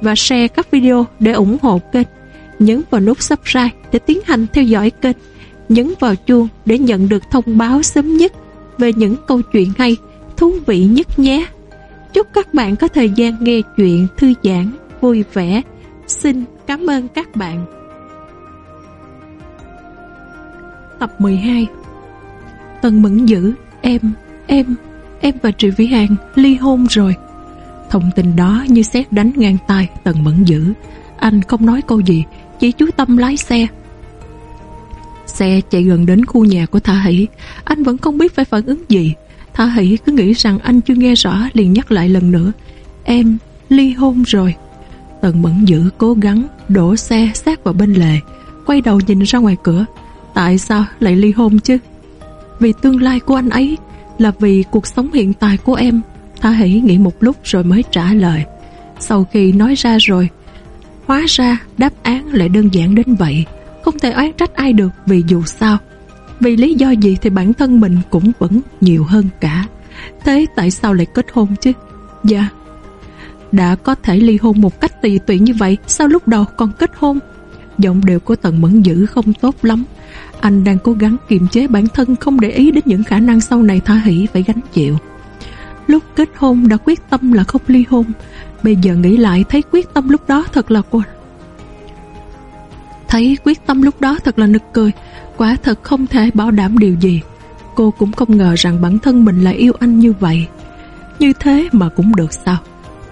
và share các video để ủng hộ kênh. Nhấn vào nút subscribe để tiến hành theo dõi kênh. Nhấn vào chuông để nhận được thông báo sớm nhất về những câu chuyện hay thú vị nhất nhé. Chúc các bạn có thời gian nghe chuyện thư giãn vui vẻ. Xin cảm ơn các bạn. Tập 12 Tần Mẫn Dữ Em, em, em và Trị Vĩ Hàng ly hôn rồi. Thông tin đó như xét đánh ngang tai Tần Mẫn Dữ. Anh không nói câu gì, Chỉ chú tâm lái xe. Xe chạy gần đến khu nhà của Thả Hỷ. Anh vẫn không biết phải phản ứng gì. Thả Hỷ cứ nghĩ rằng anh chưa nghe rõ, liền nhắc lại lần nữa. Em ly hôn rồi. Tần Mẫn Dữ cố gắng đổ xe sát vào bên lề, Quay đầu nhìn ra ngoài cửa. Tại sao lại ly hôn chứ? Vì tương lai của anh ấy Là vì cuộc sống hiện tại của em. Thả Hỷ nghĩ một lúc rồi mới trả lời. Sau khi nói ra rồi, Hóa ra đáp án lại đơn giản đến vậy. Không thể oán trách ai được Vì dù sao. Vì lý do gì thì bản thân mình cũng vẫn nhiều hơn cả. Thế tại sao lại kết hôn chứ? Dạ. Đã có thể ly hôn một cách tùy tiện như vậy, Sao lúc đầu còn kết hôn? Giọng điệu của Tần Mẫn Dữ không tốt lắm. Anh đang cố gắng kiềm chế bản thân Không để ý đến những khả năng sau này Thả Hỷ phải gánh chịu. Lúc kết hôn đã quyết tâm là không ly hôn. Bây giờ nghĩ lại, thấy quyết tâm lúc đó thật là quên. Thấy quyết tâm lúc đó thật là nực cười, Quả thật không thể bảo đảm điều gì. Cô cũng không ngờ rằng bản thân mình lại yêu anh như vậy. Như thế mà cũng được sao?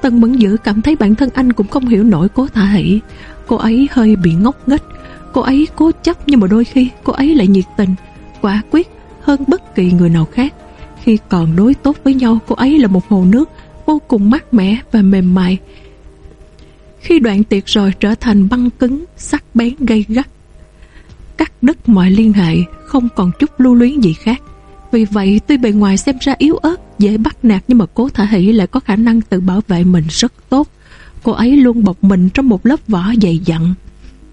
Tân Mẫn Dữ cảm thấy bản thân anh cũng không hiểu nổi cố thả hỷ. Cô ấy hơi bị ngốc nghếch. Cô ấy cố chấp nhưng mà đôi khi cô ấy lại nhiệt tình, Quả quyết hơn bất kỳ người nào khác. Khi còn đối tốt với nhau, cô ấy là một hồ nước Vô cùng mát mẻ và mềm mại. Khi đoạn tiệc rồi trở thành băng cứng, Sắc bén gây gắt. Cắt đứt mọi liên hệ, Không còn chút lưu luyến gì khác. Vì vậy, tuy bề ngoài xem ra yếu ớt, Dễ bắt nạt nhưng mà cố thả hỷ lại có khả năng tự bảo vệ mình rất tốt. Cô ấy luôn bọc mình trong một lớp vỏ dày dặn.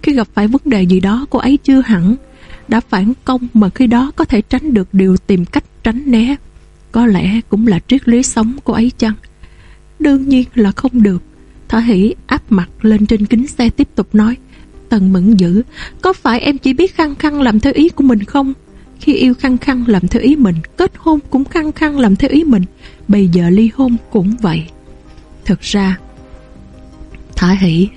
Khi gặp phải vấn đề gì đó, cô ấy chưa hẳn Đã phản công mà khi đó có thể tránh được điều tìm cách tránh né. Có lẽ cũng là triết lý sống của ấy chăng? Đương nhiên là không được. Thả hỉ áp mặt lên trên kính xe tiếp tục nói, Tần mẫn dữ, Có phải em chỉ biết khăng khăng làm theo ý của mình không? Khi yêu khăng khăng làm theo ý mình, Kết hôn cũng khăng khăng làm theo ý mình. Bây giờ ly hôn cũng vậy. Thật ra, Thả hỉ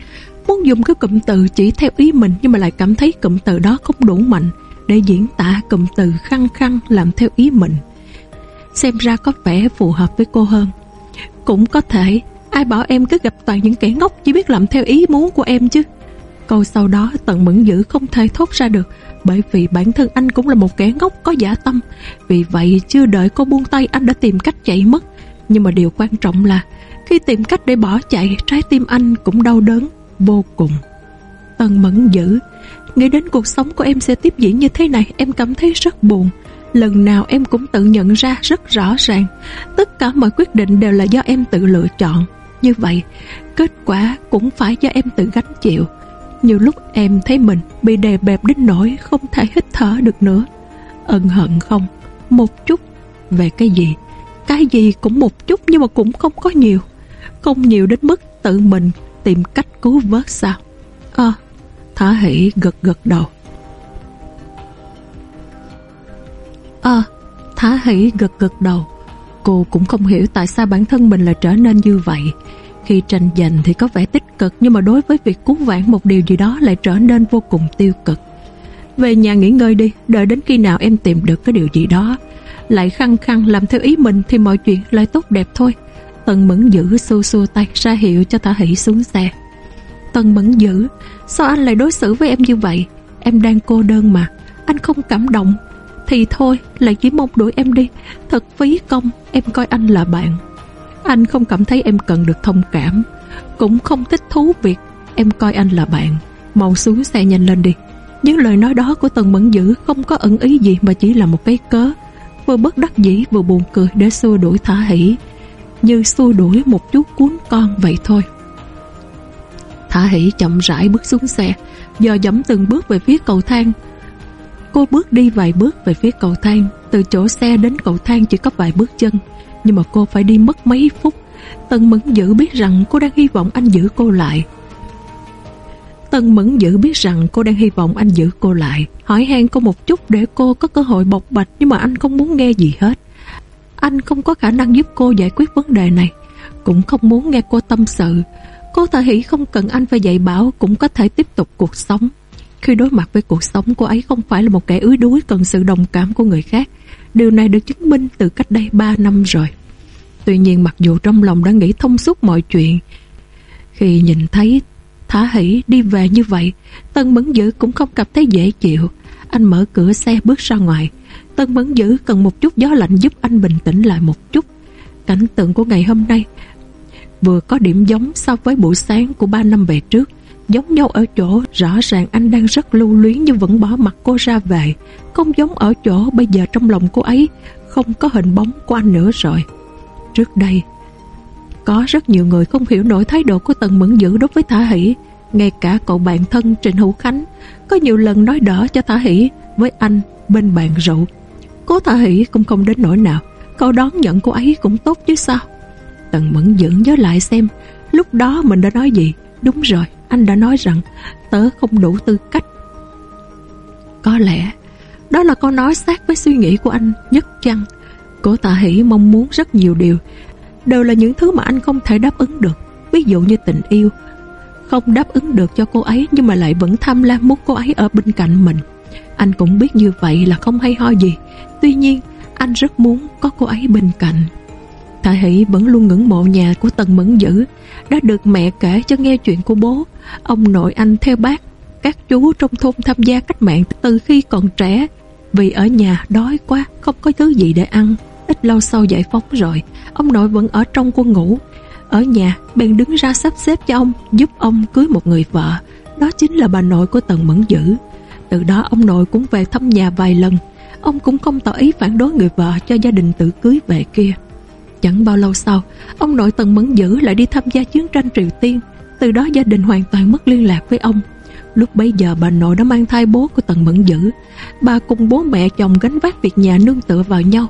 Muốn dùng cái cụm từ chỉ theo ý mình Nhưng mà lại cảm thấy cụm từ đó không đủ mạnh Để diễn tả cụm từ khăng khăng làm theo ý mình. Xem ra có vẻ phù hợp với cô hơn. Cũng có thể, Ai bảo em cứ gặp toàn những kẻ ngốc Chỉ biết làm theo ý muốn của em chứ. Câu sau đó Tần Mẫn Dữ không thể thốt ra được, Bởi vì bản thân anh cũng là một kẻ ngốc có giả tâm. Vì vậy chưa đợi cô buông tay, Anh đã tìm cách chạy mất. Nhưng mà điều quan trọng là, Khi tìm cách để bỏ chạy, Trái tim anh cũng đau đớn vô cùng. Tần Mẫn Dữ, Nghĩ đến cuộc sống của em sẽ tiếp diễn như thế này, Em cảm thấy rất buồn. Lần nào em cũng tự nhận ra rất rõ ràng, Tất cả mọi quyết định đều là do em tự lựa chọn. Như vậy, Kết quả cũng phải do em tự gánh chịu. Nhiều lúc em thấy mình Bị đè bẹp đến nỗi không thể hít thở được nữa. Ân hận không? Một chút. Về cái gì? Cái gì cũng một chút nhưng mà cũng không có nhiều. Không nhiều đến mức tự mình Tìm cách cứu vớt sao? À Thả hỷ gật gật đầu. À Thá hỷ gật gật đầu. Cô cũng không hiểu tại sao bản thân mình lại trở nên như vậy. Khi tranh giành thì có vẻ tích cực, Nhưng mà đối với việc cứu vãn một điều gì đó Lại trở nên vô cùng tiêu cực. Về nhà nghỉ ngơi đi, Đợi đến khi nào em tìm được cái điều gì đó. Lại khăng khăng làm theo ý mình Thì mọi chuyện lại tốt đẹp thôi. Tần Mẫn Dữ xua xua tay ra hiệu cho Thả Hỷ xuống xe. Tần Mẫn Dữ, Sao anh lại đối xử với em như vậy? Em đang cô đơn mà, Anh không cảm động. Thì thôi, lại chỉ mong đuổi em đi. Thật phí công, em coi anh là bạn. Anh không cảm thấy em cần được thông cảm. Cũng không thích thú việc Em coi anh là bạn. Mau xuống xe nhanh lên đi. Những lời nói đó của Tần Mẫn Dữ Không có ẩn ý gì mà chỉ là một cái cớ. Vừa bất đắc dĩ, vừa buồn cười Để xua đuổi Thả Hỷ. Như xua đuổi một chú cuốn con vậy thôi. Thả Hỷ chậm rãi bước xuống xe Giờ dẫm từng bước về phía cầu thang. Cô bước đi vài bước về phía cầu thang. Từ chỗ xe đến cầu thang chỉ có vài bước chân. Nhưng mà cô phải đi mất mấy phút. Tần Mẫn Dữ biết rằng cô đang hy vọng anh giữ cô lại. Tần Mẫn Dữ biết rằng cô đang hy vọng anh giữ cô lại. Hỏi han cô một chút để cô có cơ hội bộc bạch, Nhưng mà anh không muốn nghe gì hết. Anh không có khả năng giúp cô giải quyết vấn đề này. Cũng không muốn nghe cô tâm sự. Cô Thả Hỷ không cần anh phải dạy bảo, Cũng có thể tiếp tục cuộc sống. Khi đối mặt với cuộc sống, cô ấy không phải là một kẻ yếu đuối Cần sự đồng cảm của người khác. Điều này được chứng minh từ cách đây 3 năm rồi. Tuy nhiên, mặc dù trong lòng đã nghĩ thông suốt mọi chuyện, Khi nhìn thấy Thả hỷ đi về như vậy, Tân Mẫn Dữ cũng không cảm thấy dễ chịu. Anh mở cửa xe bước ra ngoài. Tân Mẫn Dữ cần một chút gió lạnh giúp anh bình tĩnh lại một chút. Cảnh tượng của ngày hôm nay Vừa có điểm giống so với buổi sáng của ba năm về trước. Giống nhau ở chỗ, rõ ràng anh đang rất lưu luyến nhưng vẫn bỏ mặt cô ra về. Không giống ở chỗ bây giờ trong lòng cô ấy, Không có hình bóng của anh nữa rồi. Trước đây, Có rất nhiều người không hiểu nổi thái độ của Tần Mẫn Dữ đối với Thả Hỷ. Ngay cả cậu bạn thân Trịnh Hữu Khánh, Có nhiều lần nói đỡ cho Thả Hỷ Với anh bên bàn rượu. Cố Thả Hỷ cũng không đến nỗi nào. Cậu đón nhận cô ấy cũng tốt chứ sao? Tần Mẫn Dữ nhớ lại xem, Lúc đó mình đã nói gì? Đúng rồi anh đã nói rằng Tớ không đủ tư cách. Có lẽ Đó là câu nói sát với suy nghĩ của anh nhất chăng? Cô tạ hỷ mong muốn rất nhiều điều, Đều là những thứ mà anh không thể đáp ứng được. Ví dụ như tình yêu. Không đáp ứng được cho cô ấy Nhưng mà lại vẫn tham lam muốn cô ấy ở bên cạnh mình. Anh cũng biết như vậy là không hay ho gì. Tuy nhiên, anh rất muốn có cô ấy bên cạnh. Thả Hỷ vẫn luôn ngưỡng mộ nhà của Tần Mẫn Dữ. Đã được mẹ kể cho nghe chuyện của bố. Ông nội anh theo bác, Các chú trong thôn tham gia cách mạng từ khi còn trẻ. Vì ở nhà đói quá, Không có thứ gì để ăn, Ít lâu sau giải phóng rồi, Ông nội vẫn ở trong quân ngủ Ở nhà, bèn đứng ra sắp xếp cho ông, Giúp ông cưới một người vợ. Đó chính là bà nội của Tần Mẫn Dữ. Từ đó ông nội cũng về thăm nhà vài lần. Ông cũng không tỏ ý phản đối người vợ Cho gia đình tự cưới về kia. Chẳng bao lâu sau, Ông nội Tần Mẫn Dữ lại đi tham gia chiến tranh Triều Tiên. Từ đó gia đình hoàn toàn mất liên lạc với ông. Lúc bấy giờ bà nội đã mang thai bố của Tần Mẫn Dữ. Bà cùng bố mẹ chồng gánh vác việc nhà nương tựa vào nhau.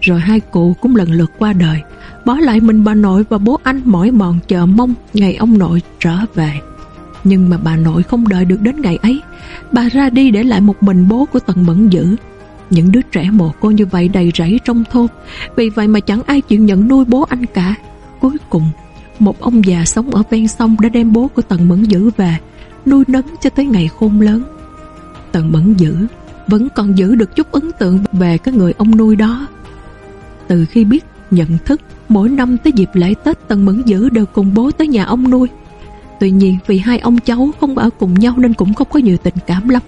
Rồi hai cụ cũng lần lượt qua đời. Bỏ lại mình bà nội và bố anh mỏi mòn chờ mong Ngày ông nội trở về. Nhưng mà bà nội không đợi được đến ngày ấy, Bà ra đi để lại một mình bố của Tần Mẫn Dữ những đứa trẻ mồ cô như vậy đầy rẫy trong thôn. Vì vậy mà chẳng ai chịu nhận nuôi bố anh cả. Cuối cùng, Một ông già sống ở ven sông Đã đem bố của Tần Mẫn Dữ về, Nuôi nấng cho tới ngày khôn lớn. Tần Mẫn Dữ Vẫn còn giữ được chút ấn tượng Về cái người ông nuôi đó. Từ khi biết, nhận thức, Mỗi năm tới dịp lễ Tết, Tần Mẫn Dữ đều cùng bố tới nhà ông nuôi. Tuy nhiên, vì hai ông cháu không ở cùng nhau Nên cũng không có nhiều tình cảm lắm.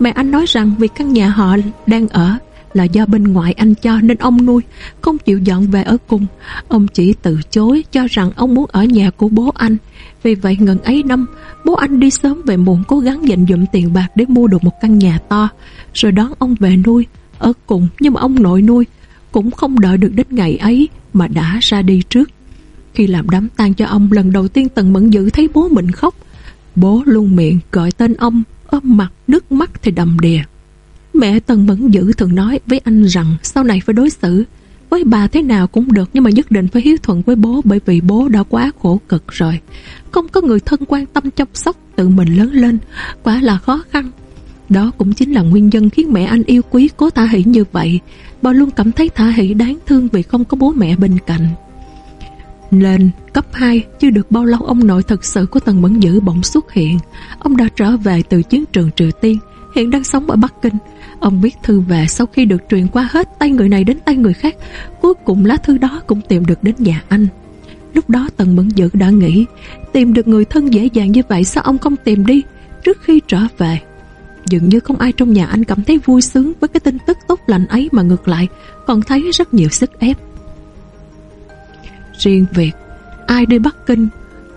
Mẹ anh nói rằng vì căn nhà họ đang ở là do bên ngoại anh cho nên ông nuôi, không chịu dọn về ở cùng. Ông chỉ từ chối cho rằng ông muốn ở nhà của bố anh. Vì vậy ngần ấy năm, bố anh đi sớm về muộn cố gắng dành dụm tiền bạc để mua được một căn nhà to, rồi đón ông về nuôi, ở cùng nhưng mà ông nội nuôi cũng không đợi được đến ngày ấy mà đã ra đi trước. Khi làm đám tang cho ông lần đầu tiên Tần Mẫn Dữ thấy bố mình khóc. Bố luôn miệng gọi tên ông ôm mặt nước mắt thì đầm đìa. Mẹ Tần Mẫn Dữ thường nói với anh rằng sau này phải đối xử với bà thế nào cũng được nhưng mà nhất định phải hiếu thuận với bố bởi vì bố đã quá khổ cực rồi. Không có người thân quan tâm chăm sóc tự mình lớn lên, quả là khó khăn. Đó cũng chính là nguyên nhân khiến mẹ anh yêu quý cố Thả Hỷ như vậy. Bà luôn cảm thấy Thả Hỷ đáng thương vì không có bố mẹ bên cạnh. Lên, cấp 2 Chưa được bao lâu ông nội thật sự của Tần Mẫn Dữ bỗng xuất hiện. Ông đã trở về từ chiến trường Triều Tiên, Hiện đang sống ở Bắc Kinh. Ông viết thư về sau khi được truyền qua hết tay người này đến tay người khác, Cuối cùng lá thư đó cũng tìm được đến nhà anh. Lúc đó Tần Mẫn Dữ đã nghĩ, Tìm được người thân dễ dàng như vậy Sao ông không tìm đi, Trước khi trở về. Dường như không ai trong nhà anh cảm thấy vui sướng Với cái tin tức tốt lành ấy mà ngược lại, Còn thấy rất nhiều sức ép. Riêng việc ai đi Bắc Kinh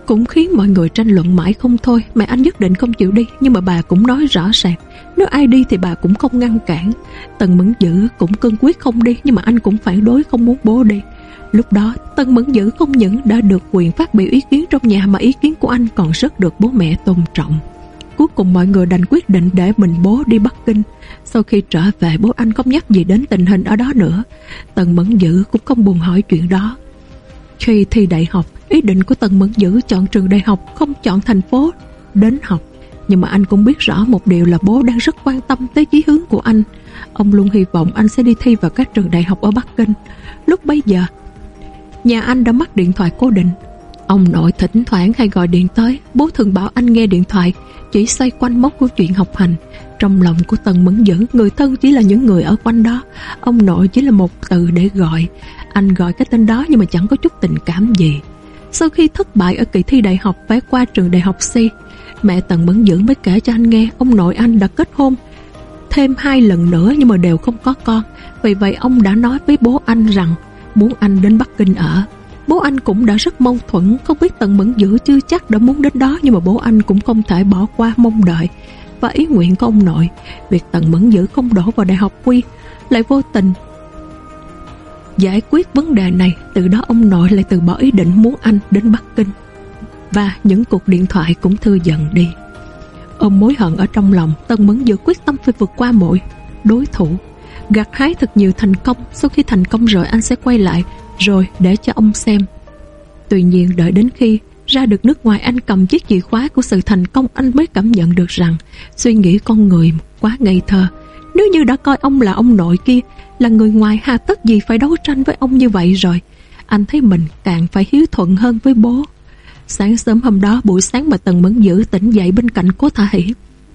cũng khiến mọi người tranh luận mãi không thôi. Mẹ anh nhất định không chịu đi, nhưng mà bà cũng nói rõ ràng. Nếu ai đi thì bà cũng không ngăn cản. Tần Mẫn Dữ cũng cương quyết không đi, nhưng mà anh cũng phản đối không muốn bố đi. Lúc đó, Tần Mẫn Dữ không những đã được quyền phát biểu ý kiến trong nhà mà ý kiến của anh còn rất được bố mẹ tôn trọng. Cuối cùng mọi người đành quyết định để mình bố đi Bắc Kinh. Sau khi trở về bố anh không nhắc gì đến tình hình ở đó nữa. Tần Mẫn Dữ cũng không buồn hỏi chuyện đó. Khi thi đại học, ý định của Tần Mẫn Dữ chọn trường đại học không chọn thành phố đến học. Nhưng mà anh cũng biết rõ một điều là bố đang rất quan tâm tới chí hướng của anh. Ông luôn hy vọng anh sẽ đi thi vào các trường đại học ở Bắc Kinh. Lúc bấy giờ, nhà anh đã mất điện thoại cố định. Ông nội thỉnh thoảng hay gọi điện tới, bố thường bảo anh nghe điện thoại, chỉ xoay quanh mốc của chuyện học hành. Trong lòng của Tần Mẫn Dữ, người thân chỉ là những người ở quanh đó. Ông nội chỉ là một từ để gọi. Anh gọi cái tên đó nhưng mà chẳng có chút tình cảm gì. Sau khi thất bại ở kỳ thi đại học phải qua trường đại học C, mẹ Tần bấn dưỡng mới kể cho anh nghe ông nội anh đã kết hôn thêm hai lần nữa nhưng mà đều không có con. Vì vậy ông đã nói với bố anh rằng muốn anh đến Bắc Kinh ở. Bố anh cũng đã rất mâu thuẫn, không biết Tần Mẫn Dữ chưa chắc đã muốn đến đó nhưng mà bố anh cũng không thể bỏ qua mong đợi và ý nguyện của ông nội. Việc Tần Mẫn Dữ không đổ vào đại học quy lại vô tình giải quyết vấn đề này, từ đó ông nội lại từ bỏ ý định muốn anh đến Bắc Kinh. Và những cuộc điện thoại cũng thư dần đi. ông mối hận ở trong lòng, Tân Mẫn giữ quyết tâm phải vượt qua mọi đối thủ. Gặt hái thật nhiều thành công, sau khi thành công rồi anh sẽ quay lại, rồi để cho ông xem. Tuy nhiên đợi đến khi ra được nước ngoài anh cầm chiếc chìa khóa của sự thành công anh mới cảm nhận được rằng suy nghĩ con người quá ngây thơ. Nếu như đã coi ông là ông nội kia là người ngoài hà tất gì phải đấu tranh với ông như vậy rồi. Anh thấy mình càng phải hiếu thuận hơn với bố. Sáng sớm hôm đó, buổi sáng mà Tần Mẫn Dữ tỉnh dậy bên cạnh cố Thả Hỷ,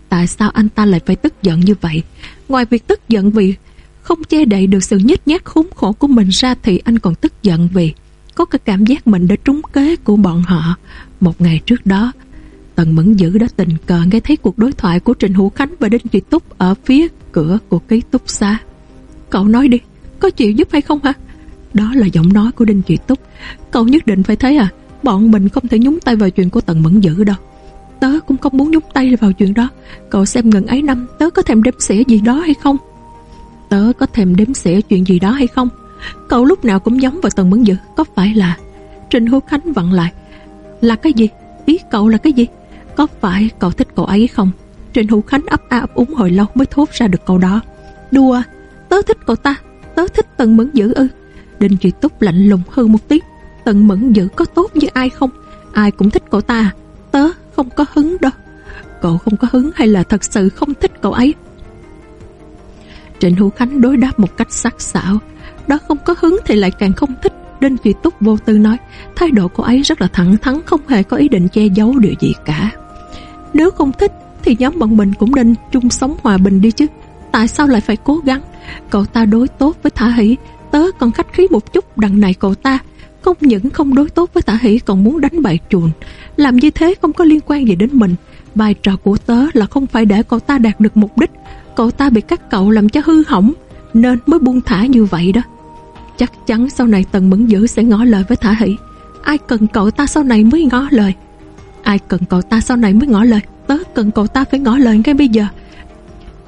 tại sao anh ta lại phải tức giận như vậy? Ngoài việc tức giận vì không che đậy được sự nhếch nhác khốn khổ của mình ra thì anh còn tức giận vì có cái cảm giác mình đã trúng kế của bọn họ. Một ngày trước đó, Tần Mẫn Dữ đã tình cờ nghe thấy cuộc đối thoại của Trịnh Hữu Khánh và Đinh Duy Túc ở phía cửa của ký túc xá. Cậu nói đi, có chịu giúp hay không hả? Đó là giọng nói của Đinh Duy Túc. Cậu nhất định phải thấy à, bọn mình không thể nhúng tay vào chuyện của Tần Mẫn Dữ đâu. Tớ cũng không muốn nhúng tay vào chuyện đó. Cậu xem ngần ấy năm tớ có thèm đếm xỉa gì đó hay không? Tớ có thèm đếm xỉa chuyện gì đó hay không? Cậu lúc nào cũng giống vào Tần Mẫn Dữ, có phải là... Trình Hữu Khánh vặn lại. Là cái gì? Ý cậu là cái gì? Có phải cậu thích cậu ấy không? Trình Hữu Khánh ấp a ấp úng hồi lâu mới thốt ra được câu đó. Đùa, Tớ thích cậu ta, Tớ thích Tần Mẫn Dữ ư. Đinh Duy Túc lạnh lùng hơn một tiếng. Tần Mẫn Dữ có tốt như ai không? Ai cũng thích cậu ta à? Tớ không có hứng đâu. Cậu không có hứng hay là thật sự không thích cậu ấy? Trịnh Hữu Khánh đối đáp một cách sắc sảo. Đó không có hứng thì lại càng không thích. Đinh Duy Túc vô tư nói, Thái độ của ấy rất là thẳng thắn, Không hề có ý định che giấu điều gì cả. Nếu không thích Thì nhóm bọn mình cũng nên chung sống hòa bình đi chứ. Tại sao lại phải cố gắng? Cậu ta đối tốt với Thả Hỷ. Tớ còn khách khí một chút đằng này cậu ta. Không những không đối tốt với Thả Hỷ, Còn muốn đánh bại chuồn Làm như thế không có liên quan gì đến mình. Vai trò của tớ là không phải để cậu ta đạt được mục đích. Cậu ta bị các cậu làm cho hư hỏng, Nên mới buông thả như vậy đó. Chắc chắn sau này Tần Mẫn Dữ sẽ ngỏ lời với Thả Hỷ. Ai cần cậu ta sau này mới ngỏ lời? Ai cần cậu ta sau này mới ngỏ lời? Tớ cần cậu ta phải ngỏ lời ngay bây giờ.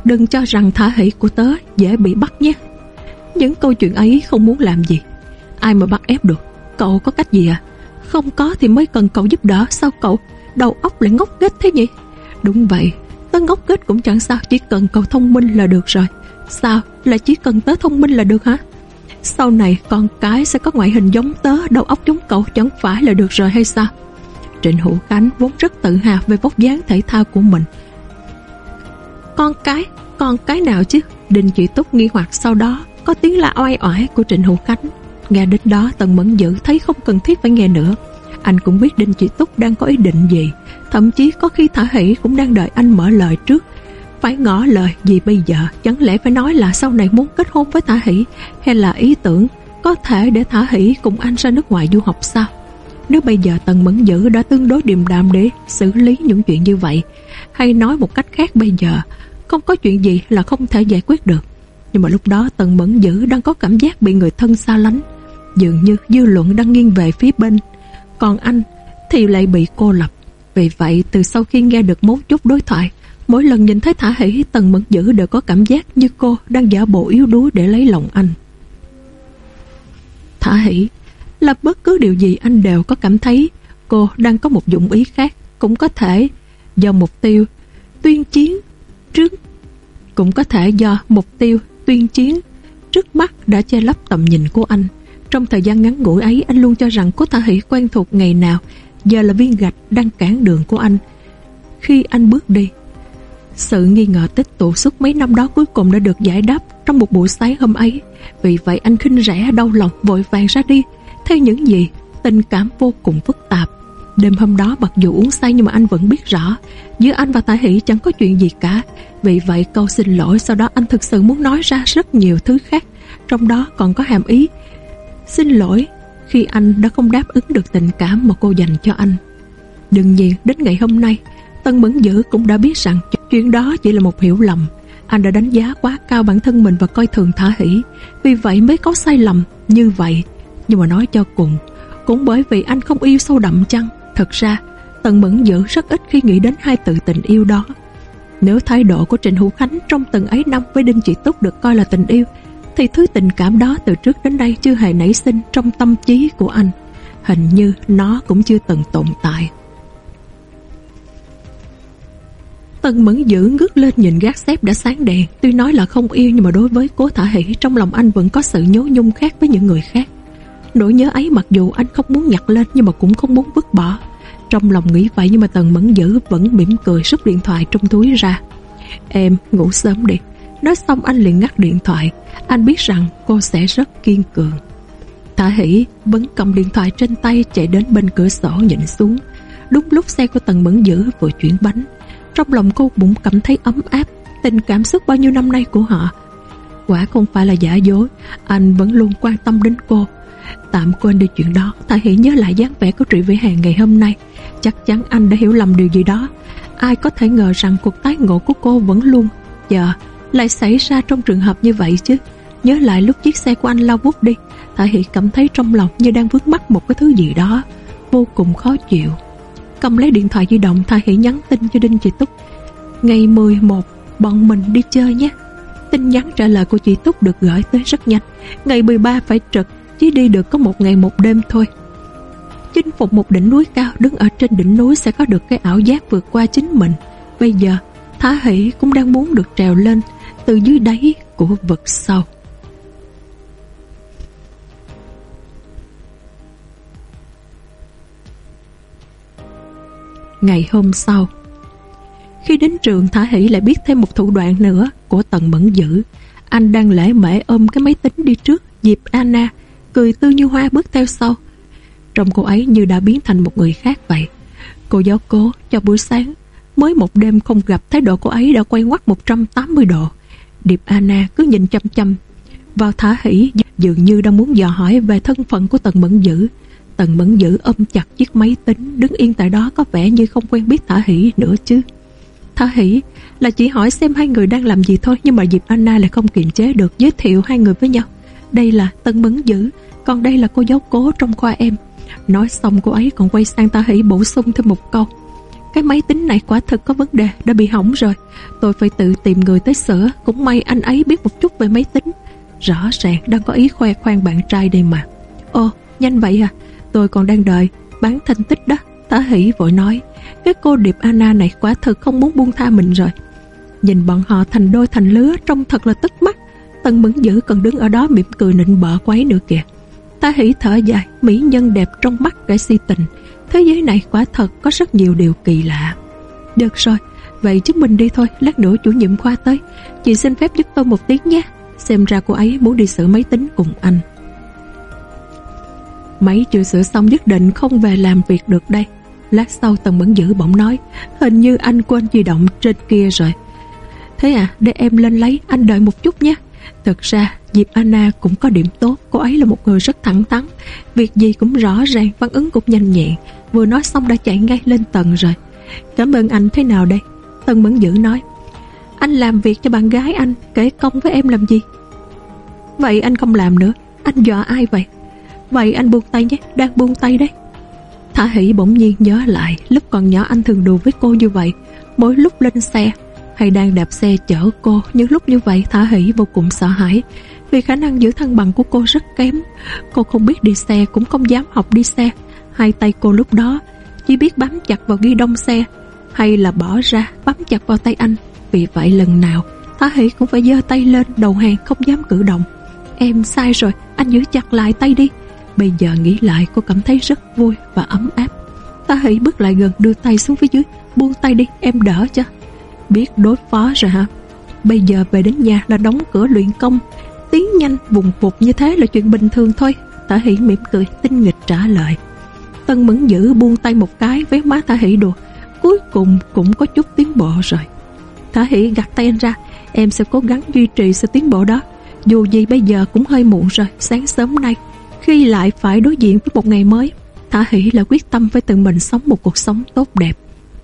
Đừng cho rằng thả hỷ của tớ dễ bị bắt nhé. Những câu chuyện ấy không muốn làm gì. Ai mà bắt ép được? Cậu có cách gì à? Không có thì mới cần cậu giúp đỡ, Sao cậu? Đầu óc lại ngốc nghếch thế nhỉ? Đúng vậy, Tớ ngốc nghếch cũng chẳng sao, Chỉ cần cậu thông minh là được rồi. Sao? Là chỉ cần tớ thông minh là được hả? Sau này con cái sẽ có ngoại hình giống tớ, Đầu óc giống cậu, chẳng phải là được rồi hay sao? Trịnh Hữu Khánh vốn rất tự hào về vóc dáng thể thao của mình con cái, con cái nào chứ? Đinh Chị Túc nghi hoặc sau đó có tiếng là oai oải của Trịnh Hữu Khánh. Nghe đến đó Tần Mẫn Dữ thấy không cần thiết phải nghe nữa. Anh cũng biết Đinh Chị Túc đang có ý định gì. Thậm chí có khi Thả Hỷ cũng đang đợi anh mở lời trước. Phải ngỏ lời gì bây giờ? Chẳng lẽ phải nói là sau này muốn kết hôn với Thả Hỷ hay là ý tưởng có thể để Thả Hỷ cùng anh ra nước ngoài du học sao? Nếu bây giờ Tần Mẫn Dữ đã tương đối điềm đạm để xử lý những chuyện như vậy, hay nói một cách khác bây giờ, không có chuyện gì là không thể giải quyết được. Nhưng mà lúc đó Tần Mẫn Dữ đang có cảm giác bị người thân xa lánh. Dường như dư luận đang nghiêng về phía bên. Còn anh thì lại bị cô lập. Vì vậy, từ sau khi nghe được mấu chốt đối thoại, Mỗi lần nhìn thấy Thả Hỷ, Tần Mẫn Dữ đều có cảm giác như cô đang giả bộ yếu đuối để lấy lòng anh. Thả Hỷ, là bất cứ điều gì anh đều có cảm thấy, cô đang có một dụng ý khác, cũng có thể do mục tiêu tuyên chiến trước. Cũng có thể do mục tiêu tuyên chiến trước mắt đã che lấp tầm nhìn của anh. Trong thời gian ngắn ngủi ấy, anh luôn cho rằng cô Thả Hỷ quen thuộc ngày nào, giờ là viên gạch đang cản đường của anh. Khi anh bước đi, sự nghi ngờ tích tụ suốt mấy năm đó cuối cùng đã được giải đáp trong một buổi sáng hôm ấy. Vì vậy, anh khinh rẻ, đau lòng, vội vàng ra đi. Theo những gì tình cảm vô cùng phức tạp. Đêm hôm đó mặc dù uống say nhưng mà anh vẫn biết rõ, Giữa anh và Tạ Hỷ chẳng có chuyện gì cả. Vì vậy câu xin lỗi Sau đó anh thực sự muốn nói ra rất nhiều thứ khác, Trong đó còn có hàm ý. Xin lỗi, Khi anh đã không đáp ứng được tình cảm Mà cô dành cho anh. Đương nhiên, đến ngày hôm nay, Tân Mẫn Dữ cũng đã biết rằng Chuyện đó chỉ là một hiểu lầm. Anh đã đánh giá quá cao bản thân mình Và coi thường Thả Hỷ, Vì vậy mới có sai lầm như vậy. Nhưng mà nói cho cùng, Cũng bởi vì anh không yêu sâu đậm chăng? Thật ra, Tần Mẫn Dữ rất ít khi nghĩ đến hai từ tình yêu đó. Nếu thái độ của Trịnh Hữu Khánh Trong từng ấy năm với Đinh Chị Túc được coi là tình yêu, Thì thứ tình cảm đó từ trước đến đây Chưa hề nảy sinh trong tâm trí của anh. Hình như nó cũng chưa từng tồn tại. Tần Mẫn Dữ ngước lên nhìn gác xếp đã sáng đèn. Tuy nói là không yêu, nhưng mà đối với cố thả hỷ, Trong lòng anh vẫn có sự nhố nhung khác với những người khác. Nỗi nhớ ấy mặc dù anh không muốn nhặt lên Nhưng mà cũng không muốn vứt bỏ. Trong lòng nghĩ vậy nhưng mà Tần Mẫn Dữ Vẫn mỉm cười rút điện thoại trong túi ra. Em, ngủ sớm đi. Nói xong anh liền ngắt điện thoại. Anh biết rằng cô sẽ rất kiên cường. Thả hỷ vẫn cầm điện thoại trên tay Chạy đến bên cửa sổ nhìn xuống. Đúng lúc xe của Tần Mẫn Dữ vừa chuyển bánh, Trong lòng cô cũng cảm thấy ấm áp, Tình cảm xúc bao nhiêu năm nay của họ. Quả không phải là giả dối, Anh vẫn luôn quan tâm đến cô. Tạm quên đi chuyện đó Thả hãy nhớ lại dáng vẻ của Trị Vĩ Hàng ngày hôm nay. Chắc chắn anh đã hiểu lầm điều gì đó. Ai có thể ngờ rằng cuộc tái ngộ của cô vẫn luôn. Giờ lại xảy ra trong trường hợp như vậy chứ. Nhớ lại lúc chiếc xe của anh lao vút đi Thả Hỷ cảm thấy trong lòng như đang vướng mắc một cái thứ gì đó. Vô cùng khó chịu. Cầm lấy điện thoại di động Thả Hỷ nhắn tin cho Đinh Chị Túc. Ngày 11 bọn mình đi chơi nhé. Tin nhắn trả lời của chị Túc được gửi tới rất nhanh. Ngày 13 phải trực chỉ đi được có một ngày một đêm thôi. Chinh phục một đỉnh núi cao, Đứng ở trên đỉnh núi sẽ có được cái ảo giác vượt qua chính mình. Bây giờ Thá hỷ cũng đang muốn được trèo lên Từ dưới đáy của vực sâu. Ngày hôm sau, Khi đến trường, Thả Hỷ lại biết thêm một thủ đoạn nữa Của Tần Mẫn Dữ. Anh đang lễ mễ ôm cái máy tính đi trước dịp Anna cười tươi như hoa bước theo sau. Trong cô ấy như đã biến thành một người khác vậy. Cô giáo cố cho buổi sáng, mới một đêm không gặp thái độ cô ấy đã quay ngoắt 180 độ. Điệp Anna cứ nhìn chăm chăm vào thả Hỉ dường như đang muốn dò hỏi về thân phận của Tần Mẫn Dữ. Tần Mẫn Dữ ôm chặt chiếc máy tính đứng yên tại đó có vẻ như không quen biết Thả Hỷ nữa chứ. Thả Hỷ là chỉ hỏi xem hai người đang làm gì thôi nhưng mà Diệp Anna lại không kiềm chế được giới thiệu hai người với nhau. Đây là tân bấn Dữ, còn đây là cô giáo cố trong khoa em. Nói xong cô ấy còn quay sang ta hỷ bổ sung thêm một câu. Cái máy tính này quả thực có vấn đề, Đã bị hỏng rồi. Tôi phải tự tìm người tới sửa, Cũng may anh ấy biết một chút về máy tính. Rõ ràng đang có ý khoe khoang bạn trai đây mà. Ồ, nhanh vậy à? Tôi còn đang đợi. Bán thành tích đó Tá hỷ vội nói. Cái cô Điệp Anna này quả thực không muốn buông tha mình rồi. Nhìn bọn họ thành đôi thành lứa, Trông thật là tức mắt. Tân mẫn dữ còn đứng ở đó mỉm cười nịnh bợ quấy nữa kìa. Ta hỉ thở dài, Mỹ nhân đẹp trong mắt kẻ si tình. Thế giới này quả thật có rất nhiều điều kỳ lạ. Được rồi, Vậy chúng mình đi thôi, Lát nữa chủ nhiệm khoa tới. Chị xin phép giúp tôi một tiếng nhé. Xem ra cô ấy muốn đi sửa máy tính cùng anh. Máy chưa sửa xong nhất định không về làm việc được đây. Lát sau Tần Mẫn Dữ bỗng nói, Hình như anh quên di động trên kia rồi. Thế à để em lên lấy, Anh đợi một chút nhé. Thật ra, Diệp Anna cũng có điểm tốt. Cô ấy là một người rất thẳng thắn. Việc gì cũng rõ ràng, phản ứng cũng nhanh nhẹn. Vừa nói xong đã chạy ngay lên tầng rồi. Cảm ơn anh thế nào đây? Tân Mẫn Dữ nói. Anh làm việc cho bạn gái anh, Kể công với em làm gì? Vậy anh không làm nữa. Anh dọa ai vậy? Vậy anh buông tay nhé, Đang buông tay đấy. Thả hỷ bỗng nhiên nhớ lại, Lúc còn nhỏ anh thường đùa với cô như vậy. Mỗi lúc lên xe hay đang đạp xe chở cô. Những lúc như vậy, Thả hỷ vô cùng sợ hãi, vì khả năng giữ thăng bằng của cô rất kém. Cô không biết đi xe, cũng không dám học đi xe. Hai tay cô lúc đó chỉ biết bám chặt vào ghi đông xe, hay là bỏ ra, bám chặt vào tay anh. Vì vậy lần nào, Thả hỷ cũng phải giơ tay lên, đầu hàng không dám cử động. Em sai rồi, anh giữ chặt lại tay đi. Bây giờ nghĩ lại, cô cảm thấy rất vui và ấm áp. Thả hỷ bước lại gần, đưa tay xuống phía dưới, buông tay đi, em đỡ cho biết đối phó rồi hả? Bây giờ về đến nhà là đóng cửa luyện công. Tiến nhanh, vùng phục như thế là chuyện bình thường thôi. Thả hỷ mỉm cười, tinh nghịch trả lời. Tân mẫn dữ buông tay một cái Véo má Thả hỷ đùa. Cuối cùng cũng có chút tiến bộ rồi. Thả hỷ gặt tay anh ra. Em sẽ cố gắng duy trì sự tiến bộ đó. Dù gì bây giờ cũng hơi muộn rồi, Sáng sớm nay. Khi lại phải đối diện với một ngày mới Thả hỷ là quyết tâm với tự mình sống một cuộc sống tốt đẹp.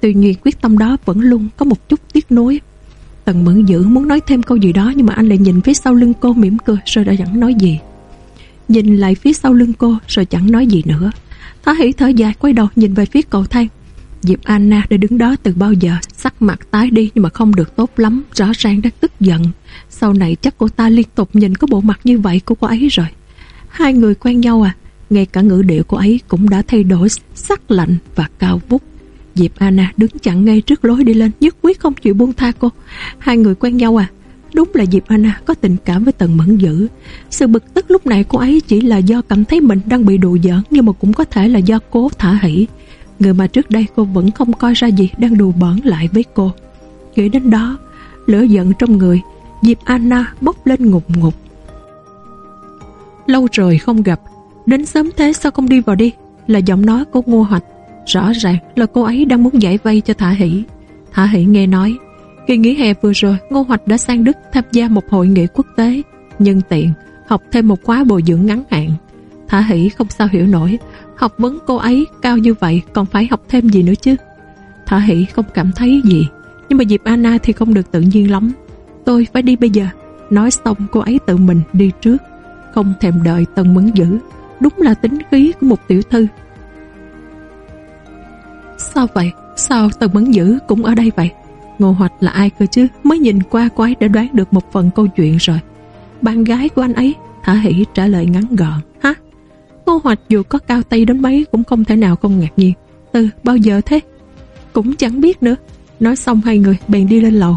Tuy nhiên quyết tâm đó vẫn luôn có một chút tiếc nuối. Tần mượn dữ muốn nói thêm câu gì đó, Nhưng mà anh lại nhìn phía sau lưng cô mỉm cười, Rồi đã chẳng nói gì. Nhìn lại phía sau lưng cô, rồi chẳng nói gì nữa. Thá hỉ thở dài, quay đầu nhìn về phía cầu thang. Diệp Anna đã đứng đó từ bao giờ, Sắc mặt tái đi nhưng mà không được tốt lắm, Rõ ràng đã tức giận. Sau này chắc cô ta liên tục nhìn có bộ mặt như vậy của cô ấy rồi. Hai người quen nhau à Ngay cả ngữ điệu cô ấy cũng đã thay đổi, Sắc lạnh và cao vút. Diệp Anna đứng chặn ngay trước lối đi lên, Nhất quyết không chịu buông tha cô. Hai người quen nhau à? Đúng là Diệp Anna có tình cảm với Tần Mẫn Dữ. Sự bực tức lúc này cô ấy chỉ là do cảm thấy mình đang bị đùa giỡn, Nhưng mà cũng có thể là do cố thả hỷ Người mà trước đây cô vẫn không coi ra gì đang đùa bỡn lại với cô. Nghĩ đến đó, Lửa giận trong người, Diệp Anna bốc lên ngục ngục Lâu rồi không gặp, Đến sớm thế sao không đi vào đi? Là giọng nói của Ngô Hoạch. Rõ ràng là cô ấy đang muốn giải vây cho Thả Hỷ. Thả Hỷ nghe nói, Kỳ nghỉ hè vừa rồi Ngô Hoạch đã sang Đức tham gia một hội nghị quốc tế. Nhân tiện, học thêm một khóa bồi dưỡng ngắn hạn. Thả Hỷ không sao hiểu nổi, Học vấn cô ấy cao như vậy Còn phải học thêm gì nữa chứ? Thả Hỷ không cảm thấy gì, Nhưng mà dịp Anna thì không được tự nhiên lắm. Tôi phải đi bây giờ. Nói xong, cô ấy tự mình đi trước. Không thèm đợi Tần Mấn Dữ Đúng là tính khí của một tiểu thư. Sao vậy? Sao Tần Mẫn Dữ cũng ở đây vậy? Ngô Hoạch là ai cơ chứ? Mới nhìn qua quái đã đoán được một phần câu chuyện rồi. Bạn gái của anh ấy, Thả Hỷ trả lời ngắn gọn. Hả? Ngô Hoạch dù có cao tay đến mấy cũng không thể nào không ngạc nhiên. Từ bao giờ thế? Cũng chẳng biết nữa. Nói xong hai người bèn đi lên lầu.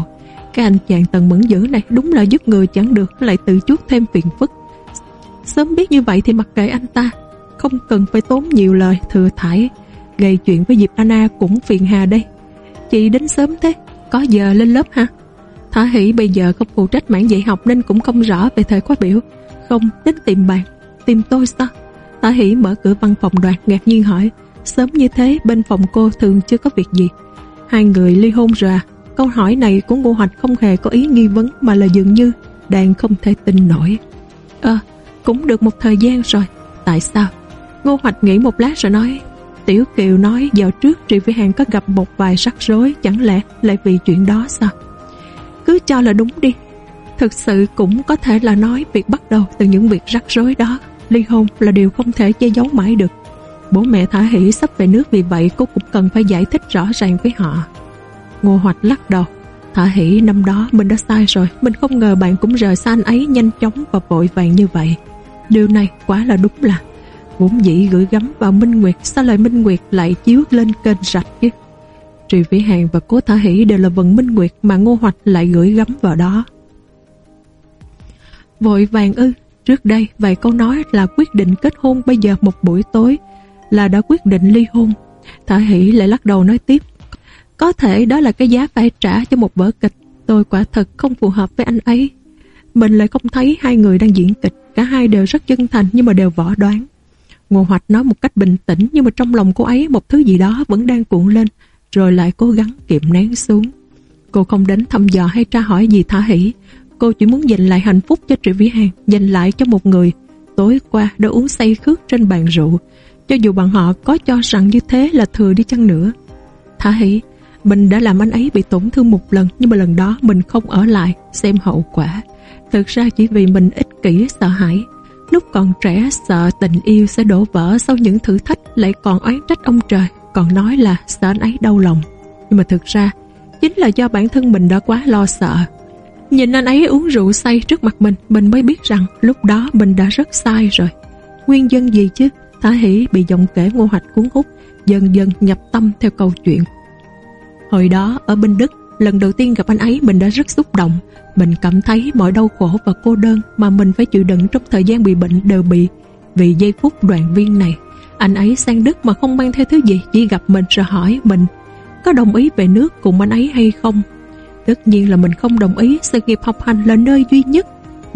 Cái anh chàng Tần Mẫn Dữ này đúng là giúp người chẳng được lại tự chuốt thêm phiền phức. Sớm biết như vậy thì mặc kệ anh ta. Không cần phải tốn nhiều lời thừa thải Gây chuyện với Diệp Anna cũng phiền hà đây. Chị đến sớm thế, Có giờ lên lớp ha Thả hỷ bây giờ không phụ trách mảng dạy học Nên cũng không rõ về thời khóa biểu. Không, đến tìm bạn Tìm tôi sao? Thả hỷ mở cửa văn phòng đoàn ngạc nhiên hỏi. Sớm như thế, bên phòng cô thường chưa có việc gì. Hai người ly hôn rồi à Câu hỏi này của Ngô Hoạch không hề có ý nghi vấn Mà là dường như đang không thể tin nổi. Ờ cũng được một thời gian rồi. Tại sao? Ngô Hoạch nghĩ một lát rồi nói. Tiểu Kiều nói, dạo trước Trị Vĩ Hàng có gặp một vài rắc rối, Chẳng lẽ lại vì chuyện đó sao? Cứ cho là đúng đi. Thực sự cũng có thể là nói Việc bắt đầu từ những việc rắc rối đó. Ly hôn là điều không thể che giấu mãi được. Bố mẹ Thả Hỷ sắp về nước Vì vậy cô cũng cần phải giải thích rõ ràng với họ. Ngô Hoạch lắc đầu. Thả Hỷ năm đó mình đã sai rồi. Mình không ngờ bạn cũng rời xa anh ấy Nhanh chóng và vội vàng như vậy. Điều này quá là đúng là Vốn dĩ gửi gắm vào Minh Nguyệt, Sao lại Minh Nguyệt lại chiếu lên kênh rạch chứ? Trì Vĩ Hàng và Cố Thả Hỷ Đều là vần Minh Nguyệt mà Ngô Hoạch lại gửi gắm vào đó. Vội vàng ư, Trước đây vài câu nói là quyết định kết hôn Bây giờ một buổi tối Là đã quyết định ly hôn. Thả Hỷ lại lắc đầu nói tiếp, Có thể đó là cái giá phải trả cho một vở kịch, Tôi quả thật không phù hợp với anh ấy. Mình lại không thấy hai người đang diễn kịch, Cả hai đều rất chân thành nhưng mà đều võ đoán. Ngô Hoạch nói một cách bình tĩnh nhưng mà trong lòng cô ấy một thứ gì đó vẫn đang cuộn lên rồi lại cố gắng kiềm nén xuống. Cô không đến thăm dò hay tra hỏi gì thả Hỉ. Cô chỉ muốn dành lại hạnh phúc cho Triệu Vĩ Hàng, dành lại cho một người tối qua đã uống say khước trên bàn rượu. Cho dù bọn họ có cho rằng như thế là thừa đi chăng nữa. Thả Hỉ, mình đã làm anh ấy bị tổn thương một lần nhưng mà lần đó mình không ở lại xem hậu quả. Thực ra chỉ vì mình ích kỷ sợ hãi Lúc còn trẻ sợ tình yêu sẽ đổ vỡ sau những thử thách lại còn oán trách ông trời, còn nói là sợ anh ấy đau lòng. Nhưng mà thực ra, chính là do bản thân mình đã quá lo sợ. Nhìn anh ấy uống rượu say trước mặt mình, mình mới biết rằng lúc đó mình đã rất sai rồi. Nguyên nhân gì chứ? Thả hỷ bị giọng kể ngô hoạch cuốn hút, dần dần nhập tâm theo câu chuyện. Hồi đó ở Bình Đức, lần đầu tiên gặp anh ấy mình đã rất xúc động. Mình cảm thấy mọi đau khổ và cô đơn mà mình phải chịu đựng trong thời gian bị bệnh đều bị vì giây phút đoàn viên này. Anh ấy sang Đức mà không mang theo thứ gì, chỉ gặp mình rồi hỏi mình có đồng ý về nước cùng anh ấy hay không. Tất nhiên là mình không đồng ý sự nghiệp học hành là nơi duy nhất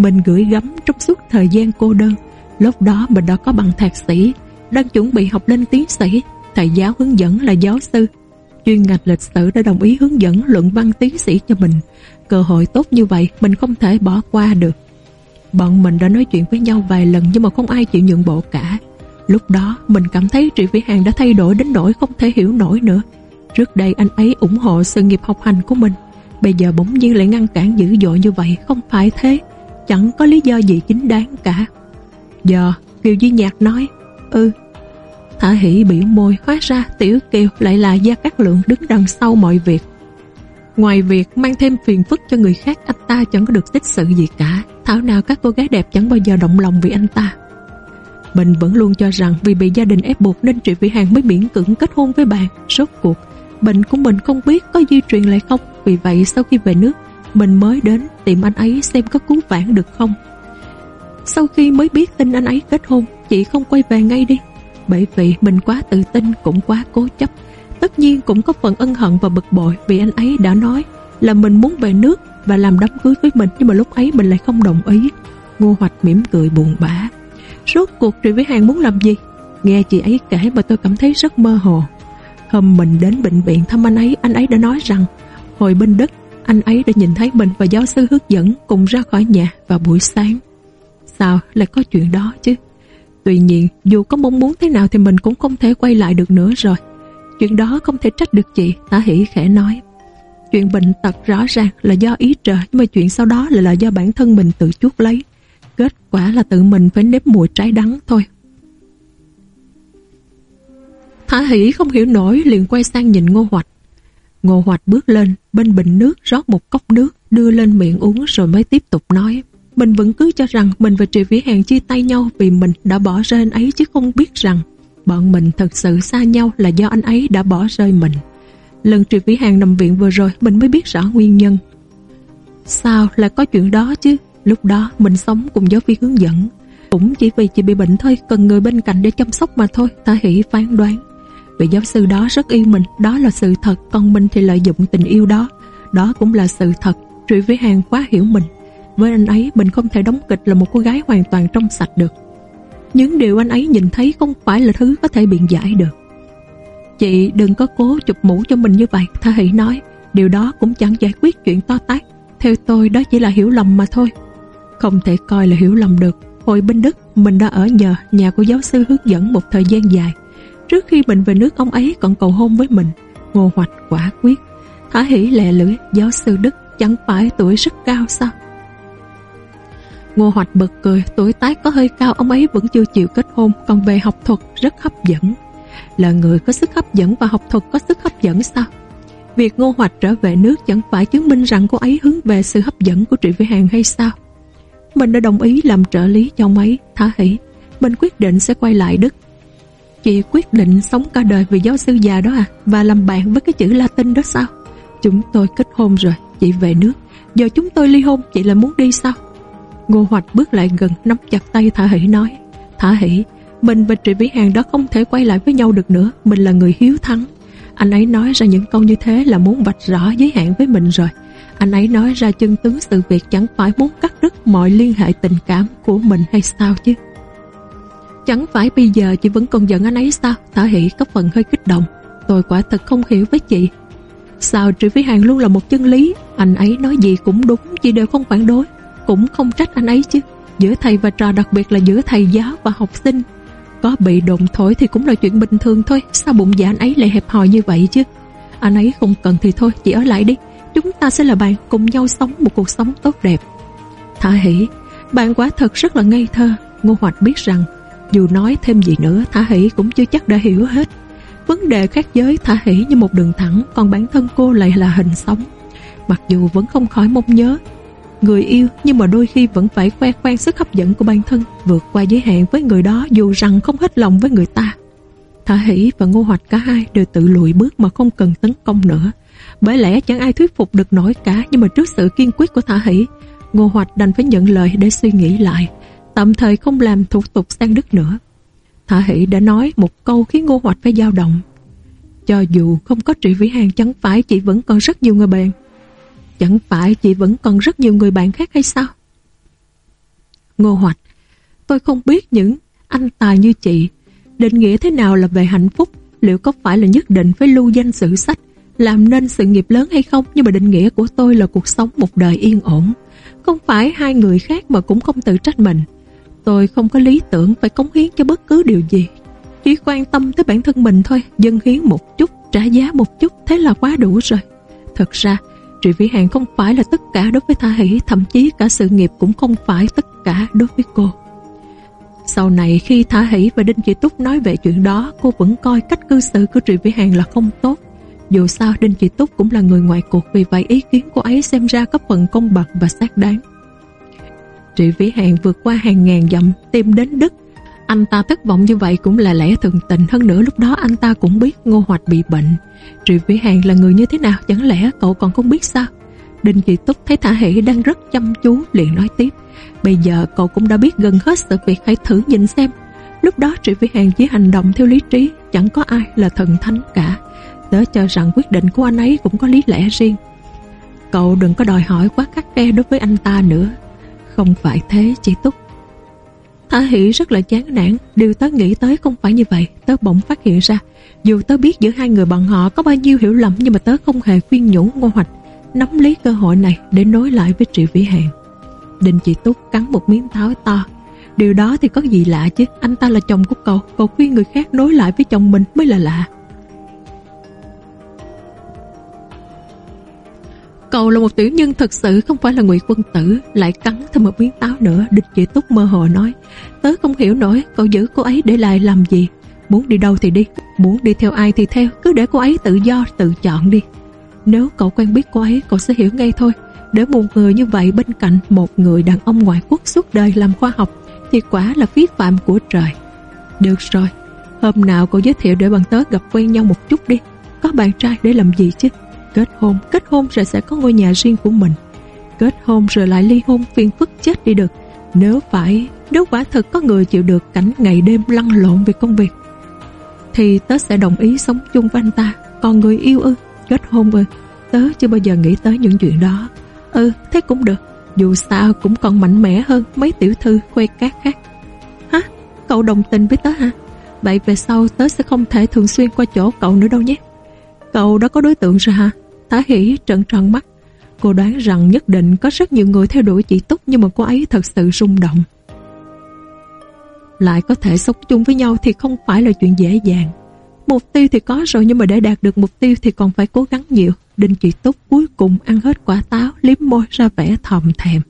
mình gửi gắm trong suốt thời gian cô đơn. Lúc đó mình đã có bằng thạc sĩ, đang chuẩn bị học lên tiến sĩ, thầy giáo hướng dẫn là giáo sư. Chuyên ngành lịch sử đã đồng ý hướng dẫn luận văn tiến sĩ cho mình. Cơ hội tốt như vậy, mình không thể bỏ qua được. Bọn mình đã nói chuyện với nhau vài lần nhưng mà không ai chịu nhượng bộ cả. Lúc đó, mình cảm thấy Trị Vĩ Hàng đã thay đổi đến nỗi không thể hiểu nổi nữa. Trước đây, anh ấy ủng hộ sự nghiệp học hành của mình. Bây giờ bỗng nhiên lại ngăn cản dữ dội như vậy, không phải thế. Chẳng có lý do gì chính đáng cả. Giờ, Kiều Duy Nhạc nói Ừ Thả hỷ biểu môi hóa ra Tiểu Kiều lại là Gia Cát Lượng đứng đằng sau mọi việc. Ngoài việc mang thêm phiền phức cho người khác, Anh ta chẳng có được tích sự gì cả. Thảo nào các cô gái đẹp chẳng bao giờ động lòng vì anh ta. Mình vẫn luôn cho rằng Vì bị gia đình ép buộc nên Trị Vĩ Hàng mới miễn cưỡng kết hôn với bạn Rốt cuộc Bệnh của mình không biết có di truyền lại không. Vì vậy sau khi về nước Mình mới đến tìm anh ấy xem có cứu vãn được không. Sau khi mới biết tin anh ấy kết hôn, Chị không quay về ngay đi. Bởi vì mình quá tự tin cũng quá cố chấp. Tất nhiên cũng có phần ân hận và bực bội Vì anh ấy đã nói Là mình muốn về nước và làm đám cưới với mình, Nhưng mà lúc ấy mình lại không đồng ý. Ngô Hoạch mỉm cười buồn bã. Rốt cuộc Trị với Hàng muốn làm gì? Nghe chị ấy kể mà tôi cảm thấy rất mơ hồ. Hôm mình đến bệnh viện thăm anh ấy Anh ấy đã nói rằng, Hồi bên đất, anh ấy đã nhìn thấy mình và giáo sư hướng dẫn cùng ra khỏi nhà vào buổi sáng. Sao lại có chuyện đó chứ? Tuy nhiên, dù có mong muốn thế nào Thì mình cũng không thể quay lại được nữa rồi. Chuyện đó không thể trách được chị, Tả hỷ khẽ nói. Chuyện bệnh tật rõ ràng là do ý trời, Nhưng mà chuyện sau đó lại là do bản thân mình tự chuốc lấy. Kết quả là tự mình phải nếm mùi trái đắng thôi. Thả hỷ không hiểu nổi liền quay sang nhìn ngô hoạch. Ngô hoạch bước lên, Bên bình nước rót một cốc nước, Đưa lên miệng uống rồi mới tiếp tục nói mình vẫn cứ cho rằng mình và Triệu Vĩ Hàng chia tay nhau vì mình đã bỏ rơi anh ấy chứ không biết rằng bọn mình thật sự xa nhau là do anh ấy đã bỏ rơi mình. Lần Triệu Vĩ Hàng nằm viện vừa rồi mình mới biết rõ nguyên nhân. Sao lại có chuyện đó chứ? Lúc đó mình sống cùng giáo viên hướng dẫn. Cũng chỉ vì chị bị bệnh thôi, cần người bên cạnh để chăm sóc mà thôi, ta hỷ phán đoán. Vị giáo sư đó rất yêu mình, đó là sự thật, còn mình thì lợi dụng tình yêu đó. Đó cũng là sự thật, Triệu Vĩ Hàng quá hiểu mình. Với anh ấy, mình không thể đóng kịch là một cô gái hoàn toàn trong sạch được. Những điều anh ấy nhìn thấy không phải là thứ có thể biện giải được. Chị đừng có cố chụp mũ cho mình như vậy, Tha Hỷ nói. Điều đó cũng chẳng giải quyết chuyện to tát. Theo tôi, đó chỉ là hiểu lầm mà thôi. Không thể coi là hiểu lầm được. Hồi bên Đức, mình đã ở nhờ nhà của giáo sư hướng dẫn một thời gian dài. Trước khi mình về nước, ông ấy còn cầu hôn với mình. Ngô hoạch quả quyết. Thả hỷ lẹ lưỡi, Giáo sư Đức, chẳng phải tuổi rất cao sao? Ngô Hoạch bật cười, tuổi tác có hơi cao ông ấy vẫn chưa chịu kết hôn, còn về học thuật rất hấp dẫn. Là người có sức hấp dẫn và học thuật có sức hấp dẫn sao? Việc Ngô Hoạch trở về nước chẳng phải chứng minh rằng cô ấy hướng về sự hấp dẫn của Trị Vĩ Hàng hay sao? Mình đã đồng ý làm trợ lý cho ông ấy, thả hỷ. Mình quyết định sẽ quay lại Đức. Chị quyết định sống cả đời vì giáo sư già đó à? Và làm bạn với cái chữ Latin đó sao? Chúng tôi kết hôn rồi, chị về nước. Giờ chúng tôi ly hôn, chị lại muốn đi sao? Ngô Hoạch bước lại gần nắm chặt tay Thả Hỷ nói Thả Hỷ, mình và Trị Vĩ Hàng đó không thể quay lại với nhau được nữa Mình là người hiếu thắng. Anh ấy nói ra những câu như thế là muốn vạch rõ giới hạn với mình rồi. Anh ấy nói ra chân tướng sự việc chẳng phải muốn cắt đứt mọi liên hệ tình cảm của mình hay sao chứ? Chẳng phải bây giờ chị vẫn còn giận anh ấy sao? Thả Hỷ có phần hơi kích động. Tôi quả thật không hiểu với chị. Sao Trị Vĩ Hàng luôn là một chân lý? Anh ấy nói gì cũng đúng Chị đều không phản đối cũng không trách anh ấy chứ. Giữa thầy và trò đặc biệt là giữa thầy giáo và học sinh. Có bị đồn thổi thì cũng là chuyện bình thường thôi. Sao bụng dạ anh ấy lại hẹp hòi như vậy chứ? Anh ấy không cần thì thôi, Chị ở lại đi. Chúng ta sẽ là bạn cùng nhau sống một cuộc sống tốt đẹp. Thả hỷ, Bạn quả thật rất là ngây thơ. Ngô Hoạch biết rằng, dù nói thêm gì nữa Thả Hỷ cũng chưa chắc đã hiểu hết. Vấn đề khác giới Thả Hỷ như một đường thẳng, Còn bản thân cô lại là hình sống Mặc dù vẫn không khỏi mong nhớ Người yêu, nhưng mà đôi khi vẫn phải khoe khoang sức hấp dẫn của bản thân, Vượt qua giới hạn với người đó dù rằng không hết lòng với người ta. Thả Hỷ và Ngô Hoạch cả hai đều tự lùi bước mà không cần tấn công nữa. Bởi lẽ chẳng ai thuyết phục được nổi cả, Nhưng mà trước sự kiên quyết của Thả Hỷ, Ngô Hoạch đành phải nhận lời để suy nghĩ lại, Tạm thời không làm thủ tục sang Đức nữa. Thả Hỷ đã nói một câu khiến Ngô Hoạch phải dao động. Cho dù không có Trị Vĩ Hàng, Chẳng phải chị vẫn còn rất nhiều người bạn. Chẳng phải chị vẫn còn rất nhiều người bạn khác hay sao Ngô Hoạch Tôi không biết những anh tài như chị Định nghĩa thế nào là về hạnh phúc Liệu có phải là nhất định phải lưu danh sử sách làm nên sự nghiệp lớn hay không nhưng mà định nghĩa của tôi là cuộc sống một đời yên ổn. Không phải hai người khác mà cũng không tự trách mình. Tôi không có lý tưởng phải cống hiến cho bất cứ điều gì. Chỉ quan tâm tới bản thân mình thôi, dân hiến một chút, trả giá một chút, thế là quá đủ rồi. Thật ra, Trị Vĩ Hàng không phải là tất cả đối với Tha Hỷ, thậm chí cả sự nghiệp cũng không phải tất cả đối với cô. Sau này khi Thả Hỷ và Đinh Chị Túc nói về chuyện đó, cô vẫn coi cách cư xử của Trị Vĩ Hàng là không tốt. Dù sao Đinh Chị Túc cũng là người ngoài cuộc Vì vậy ý kiến của ấy xem ra có phần công bằng và xác đáng Trị Vĩ Hàng vượt qua hàng ngàn dặm Tìm đến Đức anh ta thất vọng như vậy cũng là lẽ thường tình. Hơn nữa, lúc đó anh ta cũng biết Ngô Hoạch bị bệnh. Trị Vĩ Hàng là người như thế nào? Chẳng lẽ cậu còn không biết sao? Đinh Kỳ Túc thấy Thả Hỷ đang rất chăm chú, liền nói tiếp. Bây giờ cậu cũng đã biết gần hết sự việc, Hãy thử nhìn xem. Lúc đó Trị Vĩ Hàng chỉ hành động theo lý trí. Chẳng có ai là thần thánh cả. Tớ cho rằng quyết định của anh ấy cũng có lý lẽ riêng. Cậu đừng có đòi hỏi quá khắc khe đối với anh ta nữa. Không phải thế chị Túc. Thả Hỷ rất là chán nản. Điều tớ nghĩ tới không phải như vậy. Tớ bỗng phát hiện ra, Dù tớ biết giữa hai người bọn họ có bao nhiêu hiểu lầm, Nhưng mà tớ không hề khuyên nhủ Ngô Hoạch Nắm lấy cơ hội này để nối lại với Triệu Vĩ Hàng Đinh chị Túc cắn một miếng táo to. Điều đó thì có gì lạ chứ? Anh ta là chồng của cậu. Cậu khuyên người khác nối lại với chồng mình mới là lạ. Cậu là một tiểu nhân thật sự không phải là ngụy quân tử, Lại cắn thêm một miếng táo nữa, Địch chị Túc mơ hồ nói, Tớ không hiểu nổi, cậu giữ cô ấy để lại làm gì? Muốn đi đâu thì đi, Muốn đi theo ai thì theo, Cứ để cô ấy tự do, tự chọn đi. Nếu cậu quen biết cô ấy, cậu sẽ hiểu ngay thôi. Để một người như vậy bên cạnh Một người đàn ông ngoại quốc suốt đời làm khoa học, Thì quả là phí phạm của trời. Được rồi, Hôm nào cậu giới thiệu để bằng tớ gặp quen nhau một chút đi. Có bạn trai để làm gì chứ? Kết hôn, kết hôn rồi sẽ có ngôi nhà riêng của mình. Kết hôn rồi lại ly hôn phiền phức chết đi được. Nếu phải, nếu quả thật có người chịu được cảnh ngày đêm lăn lộn về công việc Thì tớ sẽ đồng ý sống chung với anh ta. Còn người yêu ư, kết hôn ư Tớ chưa bao giờ nghĩ tới những chuyện đó. Ừ, thế cũng được. Dù sao cũng còn mạnh mẽ hơn mấy tiểu thư khuê cát khác. Hả? Cậu đồng tình với tớ hả? Vậy về sau tớ sẽ không thể thường xuyên qua chỗ cậu nữa đâu nhé. Cậu đã có đối tượng rồi hả? Thả hỷ trợn tròn mắt. Cô đoán rằng nhất định có rất nhiều người theo đuổi chị Túc Nhưng mà cô ấy thật sự rung động. Lại có thể sống chung với nhau Thì không phải là chuyện dễ dàng. Mục tiêu thì có rồi Nhưng mà để đạt được mục tiêu thì còn phải cố gắng nhiều. Đinh chị Túc cuối cùng ăn hết quả táo, Liếm môi ra vẻ thòm thèm.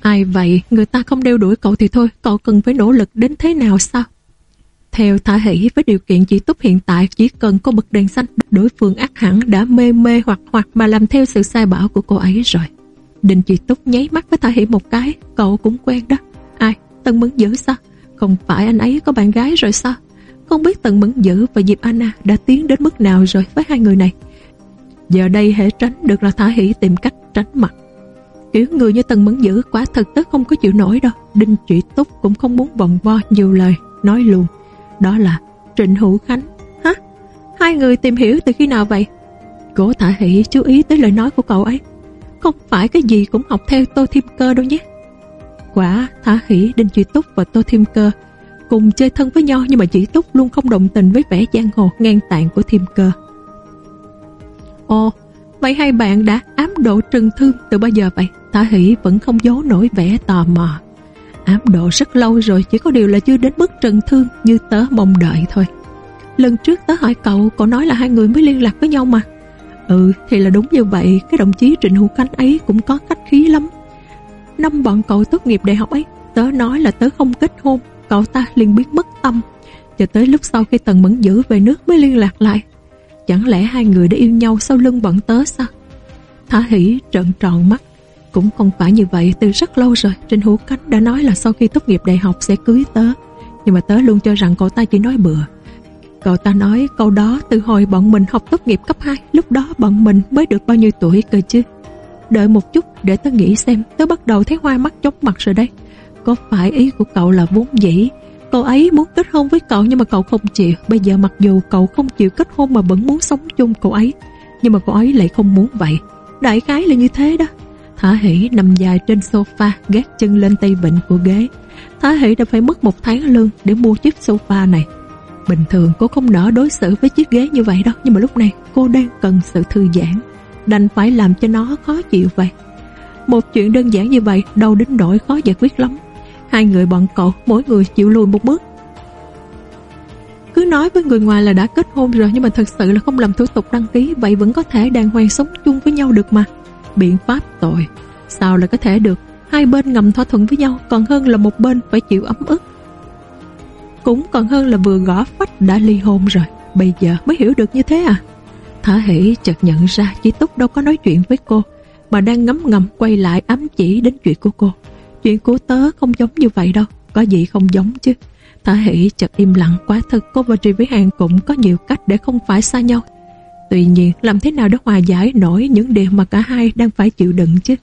Ai vậy? Người ta không đeo đuổi cậu thì thôi, Cậu cần phải nỗ lực đến thế nào sao? Theo Thả Hỷ với điều kiện chỉ túc hiện tại chỉ cần có bật đèn xanh đối phương ác hẳn đã mê mê hoặc hoặc mà làm theo sự sai bảo của cô ấy rồi. Đình chỉ Túc nháy mắt với Thả Hỷ một cái, cậu cũng quen đó. Ai? Tân Mẫn Dữ sao? Không phải anh ấy có bạn gái rồi sao? Không biết Tần Mẫn Dữ và Diệp Anna đã tiến đến mức nào rồi với hai người này. Giờ đây hệ tránh được là Thả Hỷ tìm cách tránh mặt. Kiểu người như Tần Mẫn Dữ quả thật tức không có chịu nổi đâu. Đinh chỉ Túc cũng không muốn vòng vo nhiều lời, nói luôn. Đó là Trịnh Hữu Khánh Hả? Hai người tìm hiểu từ khi nào vậy? Cố Thả Hỷ chú ý tới lời nói của cậu ấy Không phải cái gì cũng học theo Tô Thiêm Cơ đâu nhé Quả Thả Hỷ, Đinh Duy Túc và Tô Thiêm Cơ Cùng chơi thân với nhau Nhưng mà chỉ Túc luôn không đồng tình với vẻ giang hồ ngang tạng của Thiêm Cơ Ồ Vậy hai bạn đã ám độ Trừng Thương từ bao giờ vậy? Thả Hỷ vẫn không giấu nổi vẻ tò mò Ám độ rất lâu rồi, Chỉ có điều là chưa đến mức trần thương Như tớ mong đợi thôi. Lần trước tớ hỏi cậu Cậu nói là hai người mới liên lạc với nhau mà. Ừ thì là đúng như vậy, Cái đồng chí Trịnh Hữu Khánh ấy cũng có cách khí lắm. Năm bọn cậu tốt nghiệp đại học ấy, Tớ nói là tớ không kết hôn, Cậu ta liền biết mất tâm. Cho tới lúc sau khi Tần Mẫn Dữ về nước mới liên lạc lại. Chẳng lẽ hai người đã yêu nhau sau lưng bọn tớ sao? Thả hỷ trợn tròn mắt. Cũng không phải như vậy, Từ rất lâu rồi Trình Hữu Cánh đã nói là sau khi tốt nghiệp đại học sẽ cưới tớ. Nhưng mà tớ luôn cho rằng cậu ta chỉ nói bừa. Cậu ta nói câu đó từ hồi bọn mình học tốt nghiệp cấp 2 Lúc đó bọn mình mới được bao nhiêu tuổi cơ chứ. Đợi một chút để tớ nghĩ xem, Tớ bắt đầu thấy hoa mắt chóng mặt rồi đấy. Có phải ý của cậu là vốn dĩ? Cậu ấy muốn kết hôn với cậu nhưng mà cậu không chịu. Bây giờ mặc dù cậu không chịu kết hôn mà vẫn muốn sống chung cậu ấy, Nhưng mà cậu ấy lại không muốn vậy. Đại khái là như thế đó. Thả hỷ nằm dài trên sofa Gác chân lên tay vịnh của ghế. Thả hỷ đã phải mất một tháng lương Để mua chiếc sofa này. Bình thường cô không nỡ đối xử với chiếc ghế như vậy đâu, Nhưng mà lúc này cô đang cần sự thư giãn. Đành phải làm cho nó khó chịu vậy. Một chuyện đơn giản như vậy Đâu đến nỗi khó giải quyết lắm. Hai người bọn cậu, mỗi người chịu lùi một bước. Cứ nói với người ngoài là đã kết hôn rồi, Nhưng mà thật sự là không làm thủ tục đăng ký, Vậy vẫn có thể đàng hoàng sống chung với nhau được mà. Biện pháp tội. Sao lại có thể được? Hai bên ngầm thỏa thuận với nhau, Còn hơn là một bên phải chịu ấm ức. Cũng còn hơn là vừa gõ phách đã ly hôn rồi. Bây giờ mới hiểu được như thế à? Thả hỷ chợt nhận ra Chị Túc đâu có nói chuyện với cô, Mà đang ngấm ngầm quay lại ám chỉ đến chuyện của cô. Chuyện của tớ không giống như vậy đâu, Có gì không giống chứ? Thả hỷ chợt im lặng, quá thật Cô và Trì Vĩ Hàng cũng có nhiều cách để không phải xa nhau. Tuy nhiên làm thế nào để hòa giải nổi những điều mà cả hai đang phải chịu đựng chứ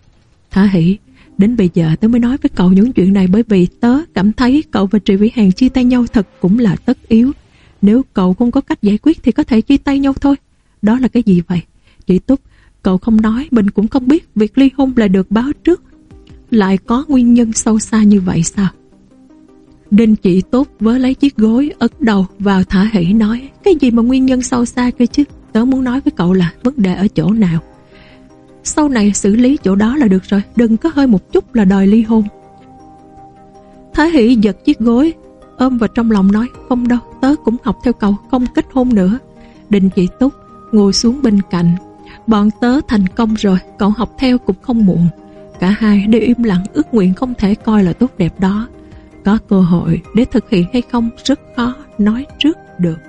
Thả hỷ Đến bây giờ tớ mới nói với cậu những chuyện này bởi vì tớ cảm thấy cậu và Trị Vĩ Hàng chia tay nhau thật cũng là tất yếu. Nếu cậu không có cách giải quyết thì có thể chia tay nhau thôi. Đó là cái gì vậy? Chị Túc, cậu không nói, mình cũng không biết việc ly hôn là được báo trước. Lại có nguyên nhân sâu xa như vậy sao? Đinh chị Túc vớ lấy chiếc gối ấn đầu vào thả hỷ nói Cái gì mà nguyên nhân sâu xa cơ chứ? Tớ muốn nói với cậu là vấn đề ở chỗ nào? Sau này xử lý chỗ đó là được rồi Đừng có hơi một chút là đòi ly hôn. Thái Hỷ giật chiếc gối Ôm vào trong lòng nói Không đâu, tớ cũng học theo cậu Không kết hôn nữa. Đình chị Túc ngồi xuống bên cạnh Bọn tớ thành công rồi Cậu học theo cũng không muộn. Cả hai đều im lặng ước nguyện không thể coi là tốt đẹp đó. Có cơ hội để thực hiện hay không Rất khó nói trước được.